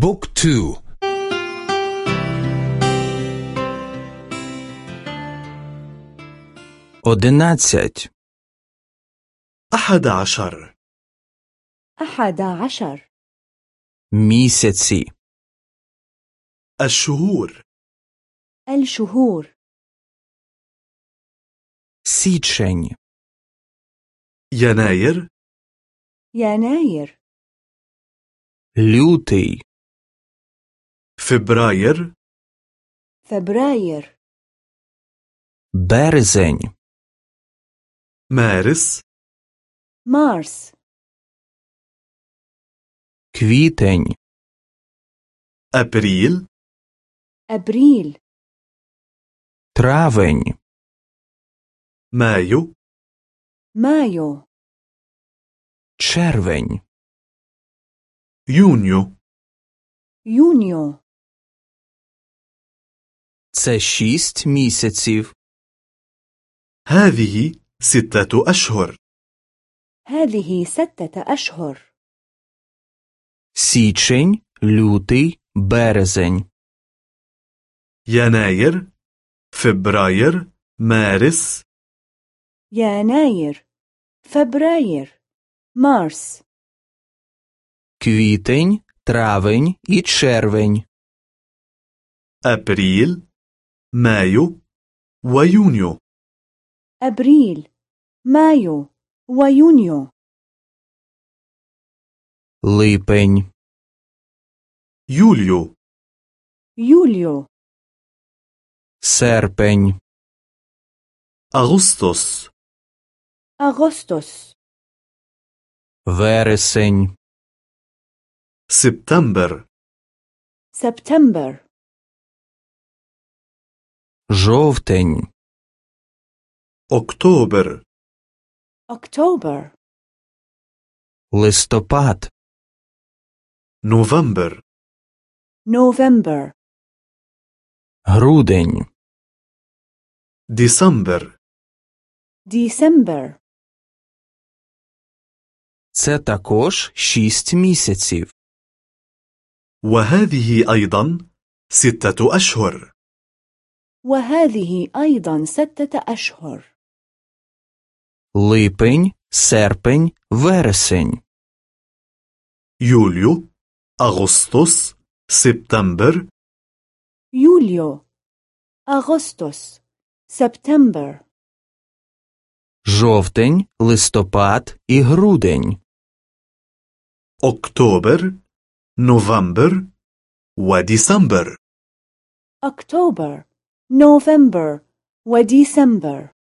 بوك تو одинадцять أحد عشر أحد عشر місяці الشهور الشهور січень يناير يناير лютий فبراير فبراير بارزين مارس مارس كويتين ابريل ابريل ترافين مايو مايو червень يونيو يونيو це шість місяців هذه ستة أشهر هذه ستة أشهر січень лютий березень يناير فبراير مارس يناير فبراير مارس квітень травень і червень أبريل مايو ويونيو أبريل مايو ويونيو липень يوليو يوليو серпень أغسطس أغسطس вересень سبتمبر سبتمبر жовтень أكتوبر أكتوبر листопад نوفمبر نوفمبر грудень ديسمبر ديسمبر це також шість місяців وهذه أيضا ستة أشهر وهذه أيضا ستة أشهر липень серпень вересень يوليو أغسطس سبتمبر يوليو أغسطس سبتمبر жовтень листопад і грудень أكتوبر نوفمبر وديسمبر November و December.